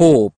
Four.